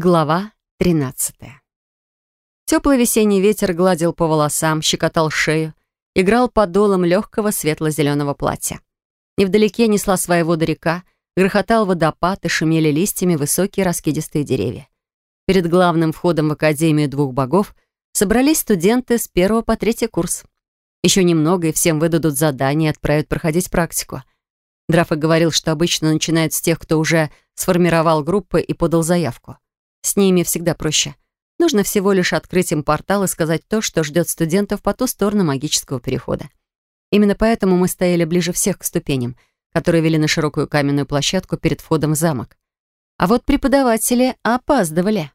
Глава 13. Теплый весенний ветер гладил по волосам, щекотал шею, играл под долом легкого светло-зеленого платья. Невдалеке несла свои воды река, грохотал водопад и шумели листьями высокие раскидистые деревья. Перед главным входом в Академию двух богов собрались студенты с первого по третий курс. Еще немного, и всем выдадут задание и отправят проходить практику. Драфа говорил, что обычно начинают с тех, кто уже сформировал группы и подал заявку. С ними всегда проще. Нужно всего лишь открыть им портал и сказать то, что ждет студентов по ту сторону магического перехода. Именно поэтому мы стояли ближе всех к ступеням, которые вели на широкую каменную площадку перед входом в замок. А вот преподаватели опаздывали.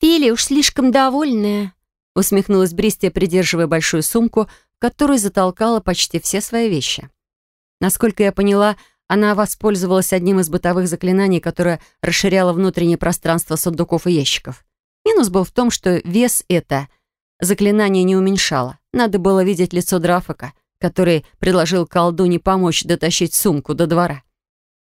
«Фили уж слишком довольная», — усмехнулась Бристия, придерживая большую сумку, которую затолкала почти все свои вещи. Насколько я поняла, она воспользовалась одним из бытовых заклинаний, которое расширяло внутреннее пространство сундуков и ящиков. Минус был в том, что вес это заклинание не уменьшало. Надо было видеть лицо Драфака, который предложил колдуне помочь дотащить сумку до двора.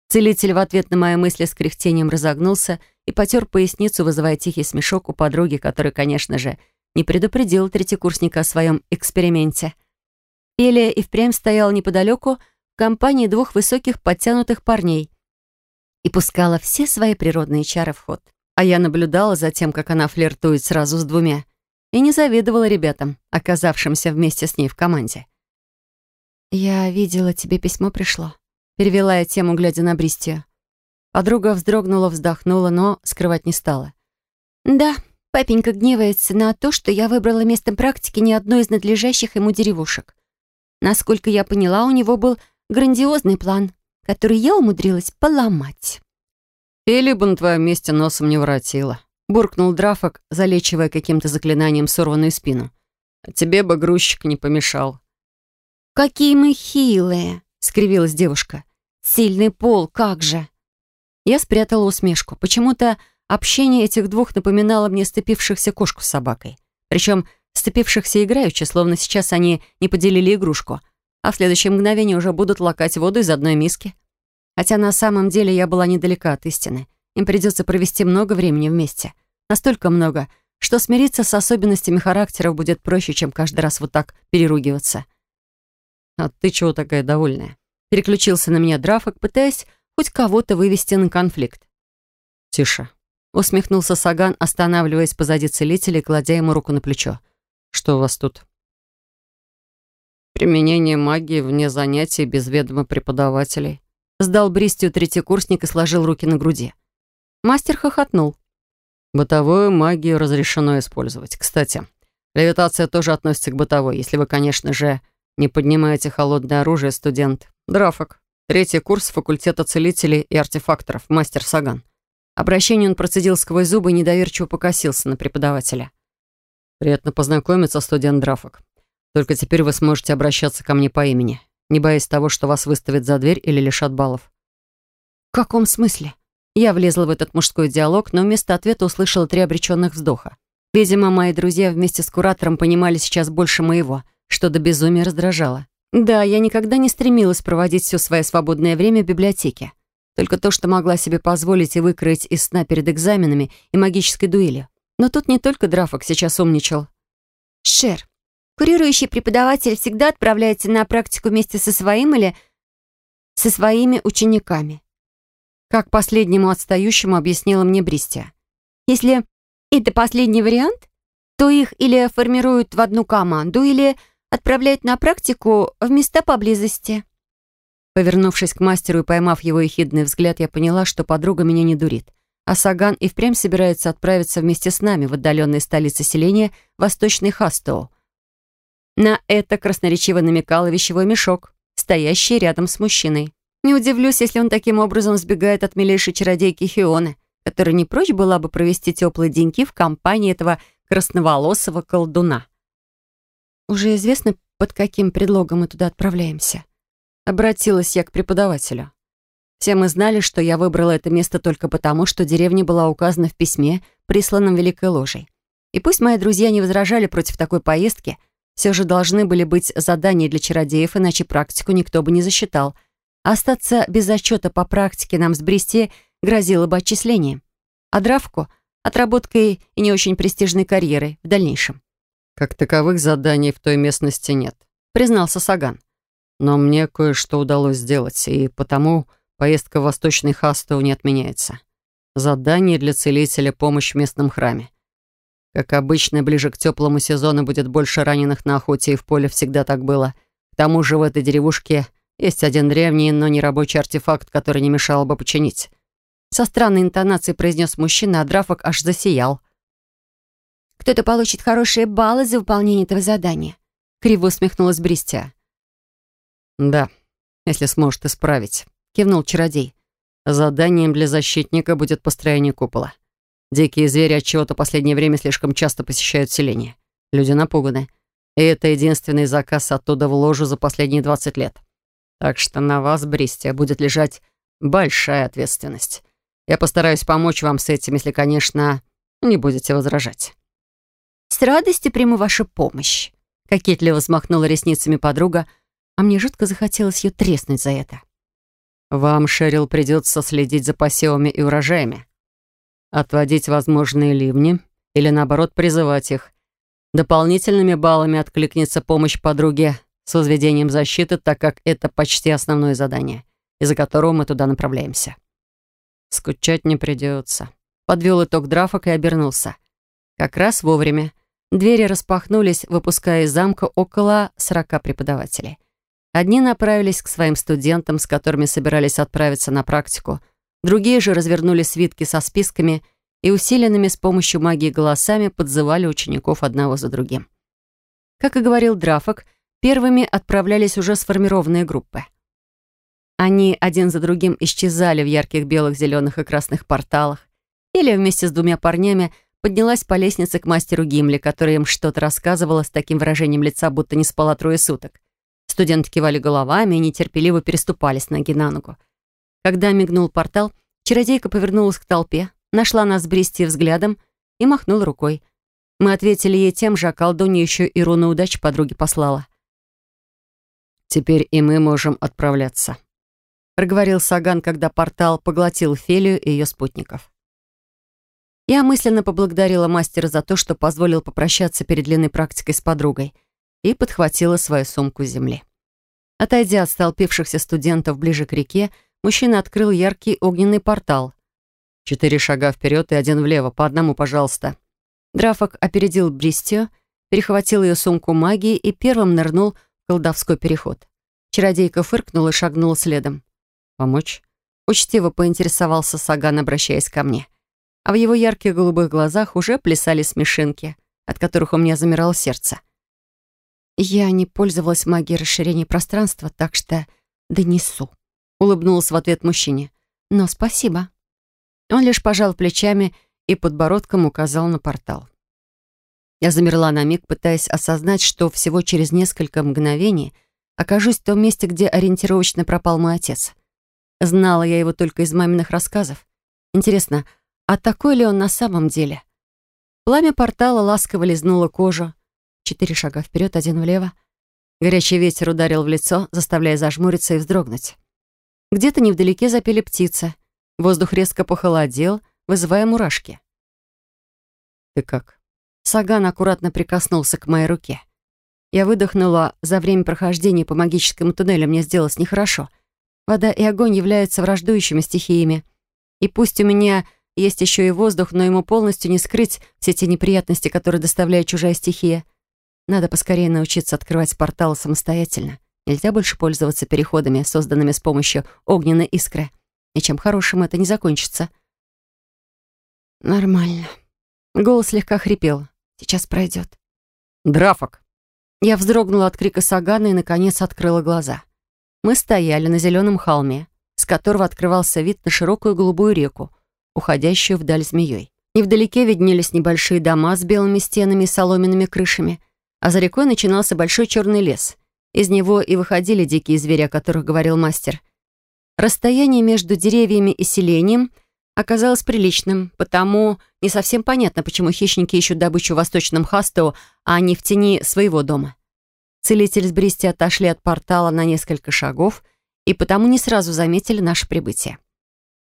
Целитель в ответ на мои мысли с кряхтением разогнулся и потер поясницу, вызывая тихий смешок у подруги, который, конечно же, не предупредил третьекурсника о своем эксперименте. Элия и впрямь стояла неподалеку, компании двух высоких подтянутых парней и пускала все свои природные чары в ход. А я наблюдала за тем, как она флиртует сразу с двумя, и не завидовала ребятам, оказавшимся вместе с ней в команде. «Я видела, тебе письмо пришло», — перевела я тему, глядя на Бристию. Подруга вздрогнула, вздохнула, но скрывать не стала. «Да, папенька гневается на то, что я выбрала местом практики не одной из надлежащих ему деревушек. Насколько я поняла, у него был грандиозный план, который я умудрилась поломать. «Или бы на твоем месте носом не воротила», — буркнул Драфок, залечивая каким-то заклинанием сорванную спину. «А тебе бы грузчик не помешал». «Какие мы хилые!» — скривилась девушка. «Сильный пол, как же!» Я спрятала усмешку. Почему-то общение этих двух напоминало мне степившихся кошку с собакой. Причем степившихся играючи, словно сейчас они не поделили игрушку — а в следующее мгновение уже будут лакать воду из одной миски. Хотя на самом деле я была недалека от истины. Им придется провести много времени вместе. Настолько много, что смириться с особенностями характеров будет проще, чем каждый раз вот так переругиваться. «А ты чего такая довольная?» Переключился на меня Драфок, пытаясь хоть кого-то вывести на конфликт. «Тише», — усмехнулся Саган, останавливаясь позади целителя и кладя ему руку на плечо. «Что у вас тут?» Применение магии вне занятий без ведома преподавателей. Сдал Бристию третьекурсник и сложил руки на груди. Мастер хохотнул. Бытовую магию разрешено использовать. Кстати, левитация тоже относится к бытовой, если вы, конечно же, не поднимаете холодное оружие, студент. Драфок. Третий курс факультета целителей и артефакторов, мастер Саган. Обращение он процедил сквозь зубы и недоверчиво покосился на преподавателя. «Приятно познакомиться, студент Драфок. Только теперь вы сможете обращаться ко мне по имени, не боясь того, что вас выставят за дверь или лишат баллов». «В каком смысле?» Я влезла в этот мужской диалог, но вместо ответа услышала три обреченных вздоха. Видимо, мои друзья вместе с куратором понимали сейчас больше моего, что до безумия раздражало. Да, я никогда не стремилась проводить все свое свободное время в библиотеке. Только то, что могла себе позволить и выкроить из сна перед экзаменами и магической дуэлью. Но тут не только Драфок сейчас умничал. «Шер, Курирующий преподаватель всегда отправляется на практику вместе со своим или со своими учениками. Как последнему отстающему объяснила мне Бристия. Если это последний вариант, то их или формируют в одну команду, или отправляют на практику в места поблизости. Повернувшись к мастеру и поймав его ехидный взгляд, я поняла, что подруга меня не дурит. А Саган и впрямь собирается отправиться вместе с нами в отдаленные столицы селения Восточный Хастоу, на это красноречиво намекал вещевой мешок, стоящий рядом с мужчиной. Не удивлюсь, если он таким образом сбегает от милейшей чародейки Хионы, которая не прочь была бы провести теплые деньки в компании этого красноволосого колдуна. «Уже известно, под каким предлогом мы туда отправляемся?» Обратилась я к преподавателю. Все мы знали, что я выбрала это место только потому, что деревня была указана в письме, присланном Великой Ложей. И пусть мои друзья не возражали против такой поездки, все же должны были быть задания для чародеев, иначе практику никто бы не засчитал. Остаться без отчета по практике нам с Бристи грозило бы отчислением. а Дравку — отработкой и не очень престижной карьерой в дальнейшем. «Как таковых заданий в той местности нет», — признался Саган. «Но мне кое-что удалось сделать, и потому поездка в Восточный Хастоу не отменяется. Задание для целителя — помощь в местном храме. Как обычно, ближе к теплому сезону будет больше раненых на охоте, и в поле всегда так было. К тому же в этой деревушке есть один древний, но не рабочий артефакт, который не мешало бы починить». Со странной интонацией произнес мужчина, а Драфок аж засиял. «Кто-то получит хорошие баллы за выполнение этого задания», — криво усмехнулась Бристия. «Да, если сможет исправить», — кивнул чародей. «Заданием для защитника будет построение купола. Дикие звери от чего-то последнее время слишком часто посещают селение. Люди напуганы. И это единственный заказ оттуда в ложу за последние 20 лет. Так что на вас, Бристия, будет лежать большая ответственность. Я постараюсь помочь вам с этим, если, конечно, не будете возражать». «С радостью приму вашу помощь», — кокетливо взмахнула ресницами подруга, а мне жутко захотелось ее треснуть за это. «Вам, Шерил, придется следить за посевами и урожаями. Отводить возможные ливни или, наоборот, призывать их. Дополнительными баллами откликнется помощь подруге с возведением защиты, так как это почти основное задание, из-за которого мы туда направляемся. Скучать не придется. Подвел итог Драфок и обернулся. Как раз вовремя. Двери распахнулись, выпуская из замка около сорока преподавателей. Одни направились к своим студентам, с которыми собирались отправиться на практику. Другие же развернули свитки со списками и усиленными с помощью магии голосами подзывали учеников одного за другим. Как и говорил Драфок, первыми отправлялись уже сформированные группы. Они один за другим исчезали в ярких белых, зеленых и красных порталах. Или вместе с двумя парнями поднялась по лестнице к мастеру Гимли, который им что-то рассказывала с таким выражением лица, будто не спала трое суток. Студенты кивали головами и нетерпеливо переступали с ноги на ногу. Когда мигнул портал, чародейка повернулась к толпе, нашла нас с Бристи взглядом и махнула рукой. Мы ответили ей тем же, а колдунья еще и руну удачи подруге послала. «Теперь и мы можем отправляться», проговорил Саган, когда портал поглотил Фелию и ее спутников. Я мысленно поблагодарила мастера за то, что позволил попрощаться перед длинной практикой с подругой и подхватила свою сумку с земли. Отойдя от столпившихся студентов ближе к реке, мужчина открыл яркий огненный портал. «Четыре шага вперед и один влево, по одному, пожалуйста». Драфок опередил Бристию, перехватил ее сумку магии и первым нырнул в колдовской переход. Чародейка фыркнула и шагнула следом. Помочь? Учтиво поинтересовался Саган, обращаясь ко мне. А в его ярких голубых глазах уже плясали смешинки, от которых у меня замирало сердце. Я не пользовалась магией расширения пространства, так что донесу. Улыбнулась в ответ мужчине. Но спасибо. Он лишь пожал плечами и подбородком указал на портал. Я замерла на миг, пытаясь осознать, что всего через несколько мгновений окажусь в том месте, где ориентировочно пропал мой отец. Знала я его только из маминых рассказов. Интересно, а такой ли он на самом деле? Пламя портала ласково лизнуло кожу. Четыре шага вперед, один влево. Горячий ветер ударил в лицо, заставляя зажмуриться и вздрогнуть. Где-то невдалеке запели птицы. Воздух резко похолодел, вызывая мурашки. «Ты как?» Саган аккуратно прикоснулся к моей руке. Я выдохнула. За время прохождения по магическому туннелю мне сделалось нехорошо — Вода и огонь являются враждующими стихиями. И пусть у меня есть еще и воздух, но ему полностью не скрыть все те неприятности, которые доставляет чужая стихия. Надо поскорее научиться открывать порталы самостоятельно. Нельзя больше пользоваться переходами, созданными с помощью огненной искры. Ничем хорошим это не закончится. Нормально. Голос слегка хрипел. Сейчас пройдет. Драфок. Я вздрогнула от крика Сагана и, наконец, открыла глаза. Мы стояли на зеленом холме, с которого открывался вид на широкую голубую реку, уходящую вдаль змеей. Невдалеке виднелись небольшие дома с белыми стенами и соломенными крышами, а за рекой начинался большой черный лес. Из него и выходили дикие звери, о которых говорил мастер. Расстояние между деревьями и селением оказалось приличным, потому не совсем понятно, почему хищники ищут добычу в восточном Хастоу, а не в тени своего дома. Целитель с Бристи отошли от портала на несколько шагов и потому не сразу заметили наше прибытие.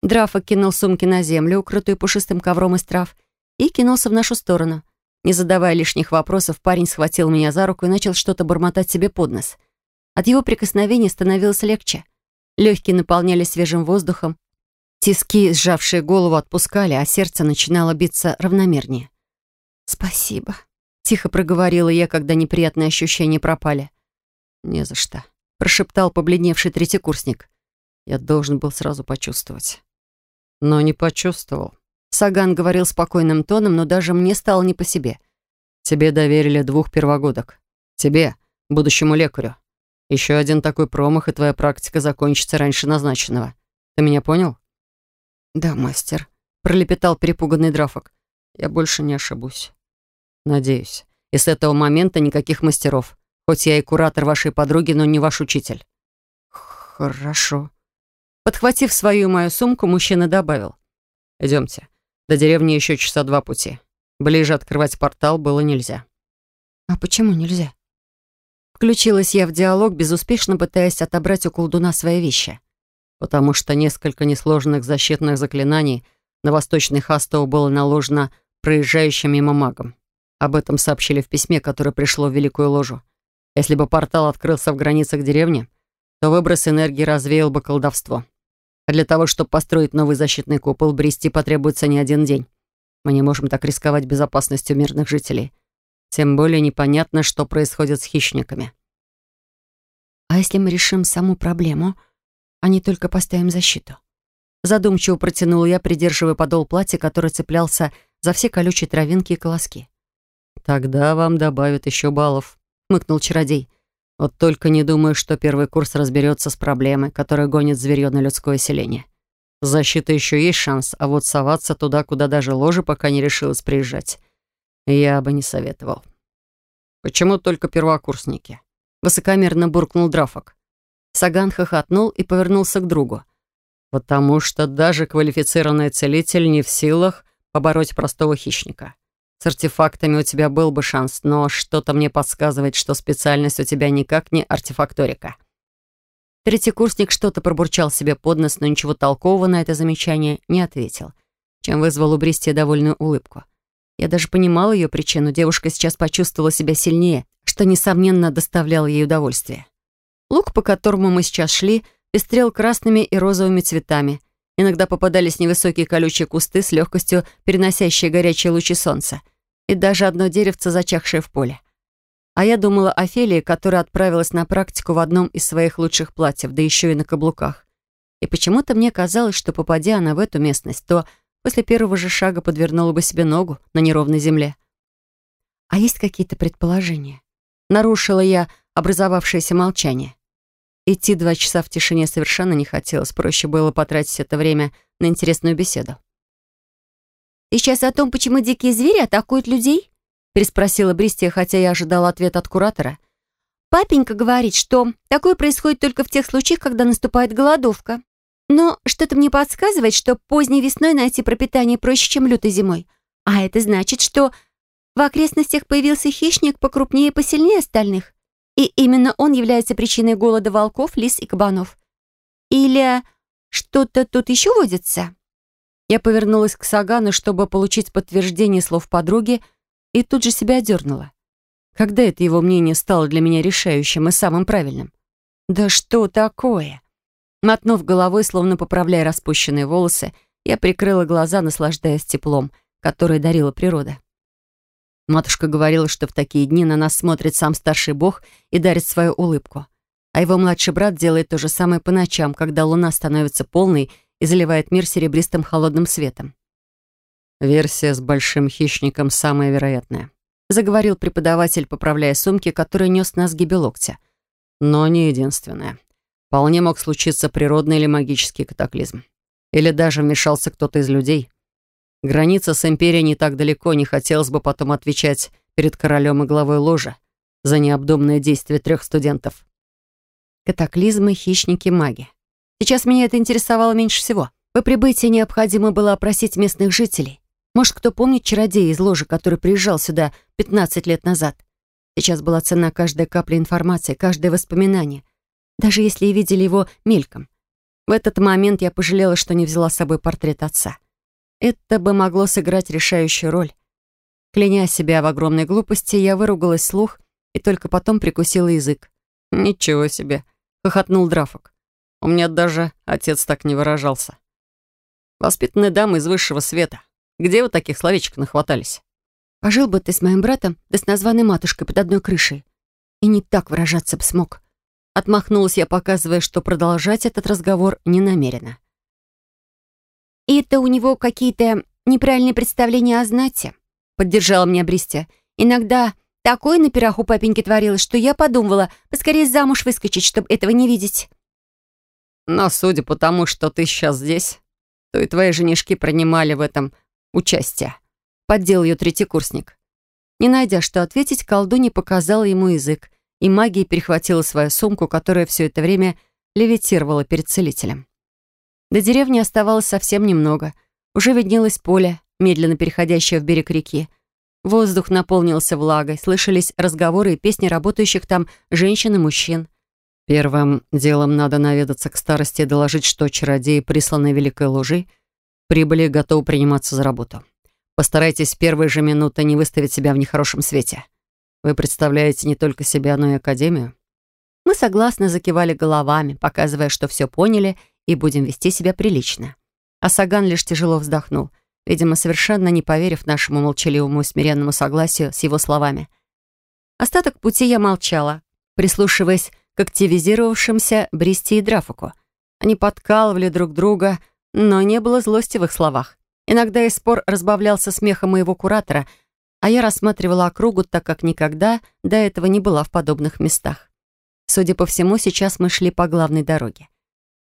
Драфа кинул сумки на землю, укрытую пушистым ковром из трав, и кинулся в нашу сторону. Не задавая лишних вопросов, парень схватил меня за руку и начал что-то бормотать себе под нос. От его прикосновения становилось легче. Легкие наполнялись свежим воздухом, тиски, сжавшие голову, отпускали, а сердце начинало биться равномернее. «Спасибо», — тихо проговорила я, когда неприятные ощущения пропали. «Не за что», — прошептал побледневший третий курсник. «Я должен был сразу почувствовать». Но не почувствовал. Саган говорил спокойным тоном, но даже мне стало не по себе. «Тебе доверили двух первогодок. Тебе, будущему лекарю. Еще один такой промах, и твоя практика закончится раньше назначенного. Ты меня понял?» «Да, мастер», — пролепетал перепуганный драфок. «Я больше не ошибусь». «Надеюсь. И с этого момента никаких мастеров. Хоть я и куратор вашей подруги, но не ваш учитель». «Хорошо». Подхватив свою мою сумку, мужчина добавил. «Идемте. До деревни еще часа два пути. Ближе открывать портал было нельзя. А почему нельзя? Включилась я в диалог, безуспешно пытаясь отобрать у колдуна свои вещи. Потому что несколько несложных защитных заклинаний на восточный Хастов было наложено проезжающим мимо магом. Об этом сообщили в письме, которое пришло в Великую Ложу. Если бы портал открылся в границах деревни, то выброс энергии развеял бы колдовство. А для того, чтобы построить новый защитный купол, Брести потребуется не один день. Мы не можем так рисковать безопасностью мирных жителей. Тем более непонятно, что происходит с хищниками. А если мы решим саму проблему, а не только поставим защиту? Задумчиво протянул я, придерживая подол платья, который цеплялся за все колючие травинки и колоски. «Тогда вам добавят еще баллов», — мыкнул чародей. Вот только не думаю, что первый курс разберется с проблемой, которая гонит зверье на людское селение. Защита еще есть шанс, а вот соваться туда, куда даже ложа пока не решилась приезжать, я бы не советовал. Почему только первокурсники? Высокомерно буркнул Драфок. Саган хохотнул и повернулся к другу. Потому что даже квалифицированный целитель не в силах побороть простого хищника. С артефактами у тебя был бы шанс, но что-то мне подсказывает, что специальность у тебя никак не артефакторика». Третий курсник что-то пробурчал себе под нос, но ничего толкового на это замечание не ответил, чем вызвал у Бристия довольную улыбку. Я даже понимала ее причину. Девушка сейчас почувствовала себя сильнее, что, несомненно, доставляло ей удовольствие. Лук, по которому мы сейчас шли, пестрел красными и розовыми цветами, Иногда попадались невысокие колючие кусты с легкостью переносящие горячие лучи солнца. И даже одно деревце, зачахшее в поле. А я думала о Фелии, которая отправилась на практику в одном из своих лучших платьев, да еще и на каблуках. И почему-то мне казалось, что попадя она в эту местность, то после первого же шага подвернула бы себе ногу на неровной земле. А есть какие-то предположения? Нарушила я образовавшееся молчание. Идти два часа в тишине совершенно не хотелось. Проще было потратить это время на интересную беседу. «Ты сейчас о том, почему дикие звери атакуют людей?» переспросила Бристия, хотя я ожидала ответ от куратора. «Папенька говорит, что такое происходит только в тех случаях, когда наступает голодовка. Но что-то мне подсказывает, что поздней весной найти пропитание проще, чем лютой зимой. А это значит, что в окрестностях появился хищник покрупнее и посильнее остальных. И именно он является причиной голода волков, лис и кабанов. Или что-то тут еще водится?» Я повернулась к Сагану, чтобы получить подтверждение слов подруги, и тут же себя одернула. Когда это его мнение стало для меня решающим и самым правильным? «Да что такое?» Мотнув головой, словно поправляя распущенные волосы, я прикрыла глаза, наслаждаясь теплом, которое дарила природа. Матушка говорила, что в такие дни на нас смотрит сам старший бог и дарит свою улыбку. А его младший брат делает то же самое по ночам, когда луна становится полной и заливает мир серебристым холодным светом. «Версия с большим хищником самая вероятная», заговорил преподаватель, поправляя сумки, которые нес на сгибе локтя. «Но не единственная. Вполне мог случиться природный или магический катаклизм. Или даже вмешался кто-то из людей. Граница с империей не так далеко, не хотелось бы потом отвечать перед королем и главой ложа за необдуманные действия трех студентов. Катаклизмы, хищники, маги. Сейчас меня это интересовало меньше всего. По прибытии необходимо было опросить местных жителей. Может, кто помнит чародея из ложи, который приезжал сюда 15 лет назад? Сейчас была цена каждой капли информации, каждое воспоминание. Даже если и видели его мельком. В этот момент я пожалела, что не взяла с собой портрет отца. Это бы могло сыграть решающую роль. Кляня себя в огромной глупости, я выругалась слух и только потом прикусила язык. «Ничего себе!» — хохотнул Драфок. «У меня даже отец так не выражался. Воспитанная дама из высшего света. Где вы таких словечек нахватались?» «Пожил бы ты с моим братом, да с названной матушкой под одной крышей. И не так выражаться б смог». Отмахнулась я, показывая, что продолжать этот разговор не намерена. «И это у него какие-то неправильные представления о знати», — поддержала меня Бристия. «Иногда такое на пирах у папеньки творилось, что я подумывала поскорее замуж выскочить, чтобы этого не видеть». «Но судя по тому, что ты сейчас здесь, то и твои женишки принимали в этом участие», — поддел ее третий курсник. Не найдя, что ответить, колдунья показала ему язык, и магия перехватила свою сумку, которая все это время левитировала перед целителем. До деревни оставалось совсем немного. Уже виднелось поле, медленно переходящее в берег реки. Воздух наполнился влагой, слышались разговоры и песни работающих там женщин и мужчин. Первым делом надо наведаться к старости и доложить, что чародеи, присланные Великой Лужи, прибыли готовы приниматься за работу. Постарайтесь в первые же минуты не выставить себя в нехорошем свете. Вы представляете не только себя, но и Академию?» Мы согласно закивали головами, показывая, что все поняли и будем вести себя прилично. А Саган лишь тяжело вздохнул, видимо, совершенно не поверив нашему молчаливому и смиренному согласию с его словами. Остаток пути я молчала, прислушиваясь к активизировавшимся Бристи и Драфуку. Они подкалывали друг друга, но не было злости в их словах. Иногда и спор разбавлялся смехом моего куратора — а я рассматривала округу, так как никогда до этого не была в подобных местах. Судя по всему, сейчас мы шли по главной дороге.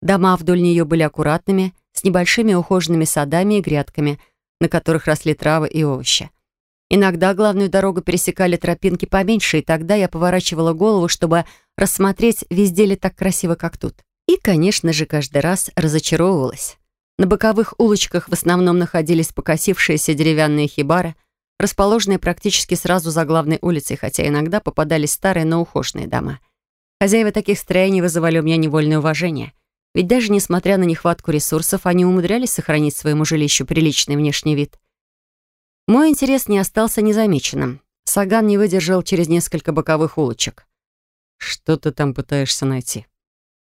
Дома вдоль нее были аккуратными, с небольшими ухоженными садами и грядками, на которых росли травы и овощи. Иногда главную дорогу пересекали тропинки поменьше, и тогда я поворачивала голову, чтобы рассмотреть, везде ли так красиво, как тут. И, конечно же, каждый раз разочаровывалась. На боковых улочках в основном находились покосившиеся деревянные хибары, расположенные практически сразу за главной улицей, хотя иногда попадались старые, но ухоженные дома. Хозяева таких строений вызывали у меня невольное уважение. Ведь даже несмотря на нехватку ресурсов, они умудрялись сохранить своему жилищу приличный внешний вид. Мой интерес не остался незамеченным. Саган не выдержал через несколько боковых улочек. «Что ты там пытаешься найти?»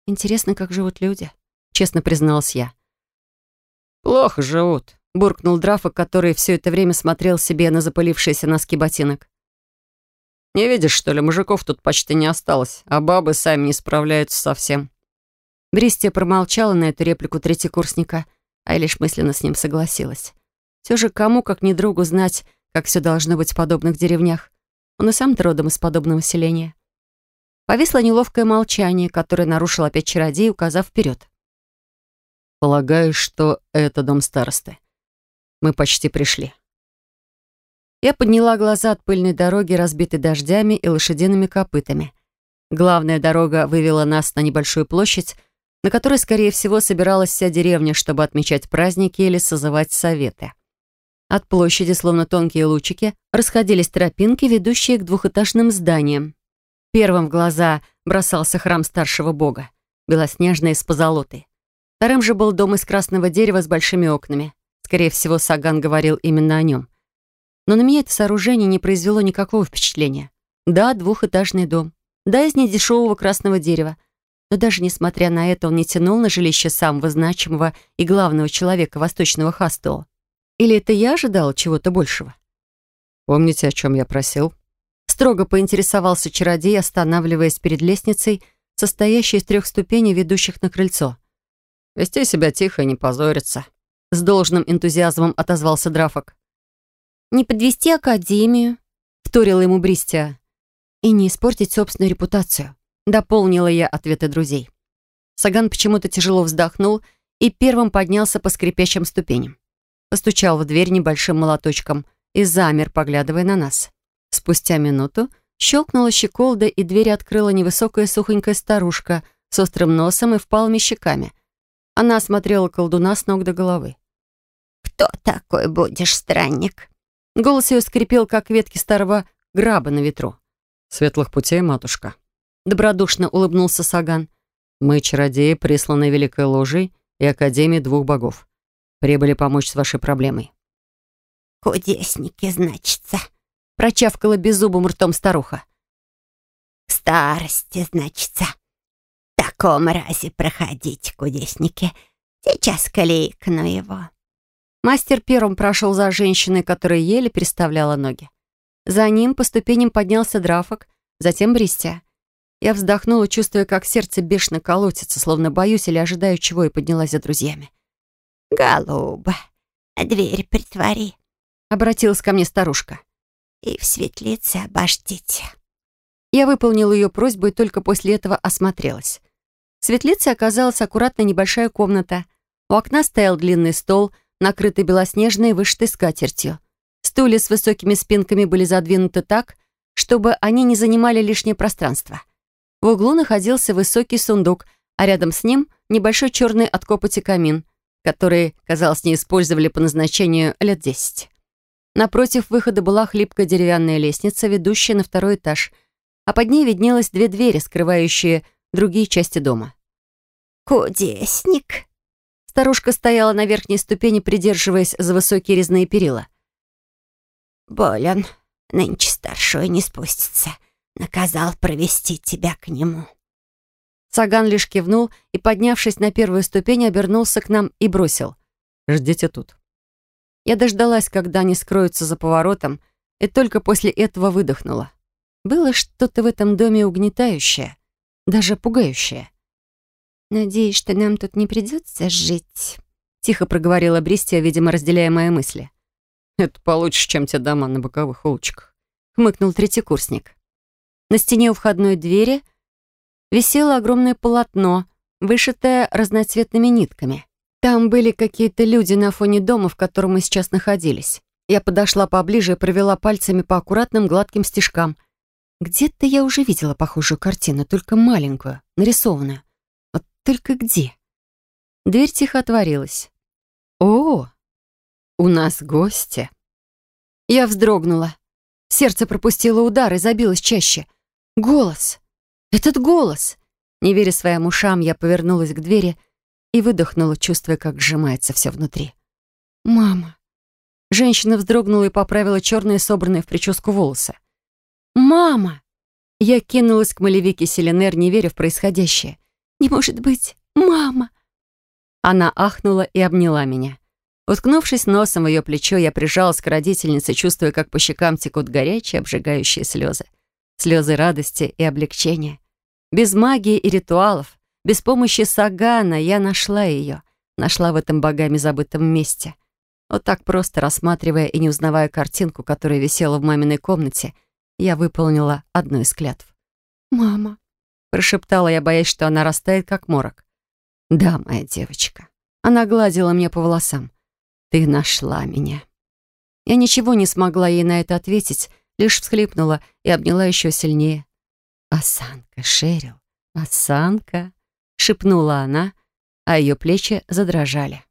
«Интересно, как живут люди», — честно призналась я. «Плохо живут», буркнул Драфа, который все это время смотрел себе на запылившиеся носки ботинок. «Не видишь, что ли, мужиков тут почти не осталось, а бабы сами не справляются совсем». Бристия промолчала на эту реплику третьекурсника, а я лишь мысленно с ним согласилась. Все же кому, как не другу, знать, как все должно быть в подобных деревнях. Он и сам родом из подобного селения. Повисло неловкое молчание, которое нарушил опять чародей, указав вперед. «Полагаю, что это дом старосты. Мы почти пришли. Я подняла глаза от пыльной дороги, разбитой дождями и лошадиными копытами. Главная дорога вывела нас на небольшую площадь, на которой, скорее всего, собиралась вся деревня, чтобы отмечать праздники или созывать советы. От площади, словно тонкие лучики, расходились тропинки, ведущие к двухэтажным зданиям. Первым в глаза бросался храм старшего бога, белоснежный с позолотой. Вторым же был дом из красного дерева с большими окнами. Скорее всего, Саган говорил именно о нем. Но на меня это сооружение не произвело никакого впечатления. Да, двухэтажный дом. Да, из недешевого красного дерева. Но даже несмотря на это, он не тянул на жилище самого значимого и главного человека восточного Хастуо. Или это я ожидала чего-то большего? «Помните, о чем я просил?» Строго поинтересовался чародей, останавливаясь перед лестницей, состоящей из трех ступеней, ведущих на крыльцо. «Вести себя тихо и не позориться», с должным энтузиазмом отозвался Драфок. «Не подвести Академию», — вторила ему Бристия. «И не испортить собственную репутацию», — дополнила я ответы друзей. Саган почему-то тяжело вздохнул и первым поднялся по скрипящим ступеням. Постучал в дверь небольшим молоточком и замер, поглядывая на нас. Спустя минуту щелкнула щеколда, и дверь открыла невысокая сухонькая старушка с острым носом и впалыми щеками. Она осмотрела колдуна с ног до головы. «Кто такой будешь, странник?» Голос ее скрипел, как ветки старого граба на ветру. «Светлых путей, матушка». Добродушно улыбнулся Саган. Мы, чародеи, присланы Великой Ложей и Академией Двух Богов. Прибыли помочь с вашей проблемой». «Кудесники, значится», — прочавкала беззубым ртом старуха. «К старости, значится. В таком разе проходите, кудесники. Сейчас кликну его». Мастер первым прошел за женщиной, которая еле переставляла ноги. За ним по ступеням поднялся Драфок, затем Бристия. Я вздохнула, чувствуя, как сердце бешено колотится, словно боюсь или ожидаю чего, и поднялась за друзьями. «Голуба, дверь притвори», — обратилась ко мне старушка. «И в светлице обождите». Я выполнила ее просьбу и только после этого осмотрелась. В светлице оказалась аккуратно небольшая комната. У окна стоял длинный стол, накрытый белоснежной вышитой скатертью. Стулья с высокими спинками были задвинуты так, чтобы они не занимали лишнее пространство. В углу находился высокий сундук, а рядом с ним небольшой черный от копоти камин, который, казалось, не использовали по назначению лет десять. Напротив выхода была хлипкая деревянная лестница, ведущая на второй этаж, а под ней виднелось две двери, скрывающие другие части дома. «Кудесник!» Старушка стояла на верхней ступени, придерживаясь за высокие резные перила. «Болен. Нынче старшой не спустится наказал провести тебя к нему». Саган лишь кивнул и, поднявшись на первую ступень, обернулся к нам и бросил. «Ждите тут». Я дождалась, когда они скроются за поворотом, и только после этого выдохнула. Было что-то в этом доме угнетающее, даже пугающее. «Надеюсь, что нам тут не придется жить», — тихо проговорила Бристия, видимо, разделяя мои мысли. «Это получше, чем те дома на боковых улочках», — хмыкнул третий курсник. На стене у входной двери висело огромное полотно, вышитое разноцветными нитками. Там были какие-то люди на фоне дома, в котором мы сейчас находились. Я подошла поближе и провела пальцами по аккуратным гладким стежкам. Где-то я уже видела похожую картину, только маленькую, нарисованную. Вот только где? Дверь тихо отворилась. «О, у нас гости!» Я вздрогнула. Сердце пропустило удар и забилось чаще — Голос! Этот голос! Не веря своим ушам, я повернулась к двери и выдохнула, чувствуя, как сжимается все внутри. «Мама!» Женщина вздрогнула и поправила черные, собранные в прическу волосы. «Мама!» Я кинулась к Малевике Селенер, не веря в происходящее. «Не может быть! Мама!» Она ахнула и обняла меня. Уткнувшись носом в ее плечо, я прижалась к родительнице, чувствуя, как по щекам текут горячие, обжигающие слезы слезы радости и облегчения. Без магии и ритуалов, без помощи Сагана я нашла ее, нашла в этом богами забытом месте. Вот так просто рассматривая и не узнавая картинку, которая висела в маминой комнате, я выполнила одну из клятв. «Мама», — прошептала я, боясь, что она растает, как морок. «Да, моя девочка». Она гладила мне по волосам. «Ты нашла меня». Я ничего не смогла ей на это ответить, лишь всхлипнула и обняла еще сильнее. «Осанка, Шерил, осанка!» — шепнула она, а ее плечи задрожали.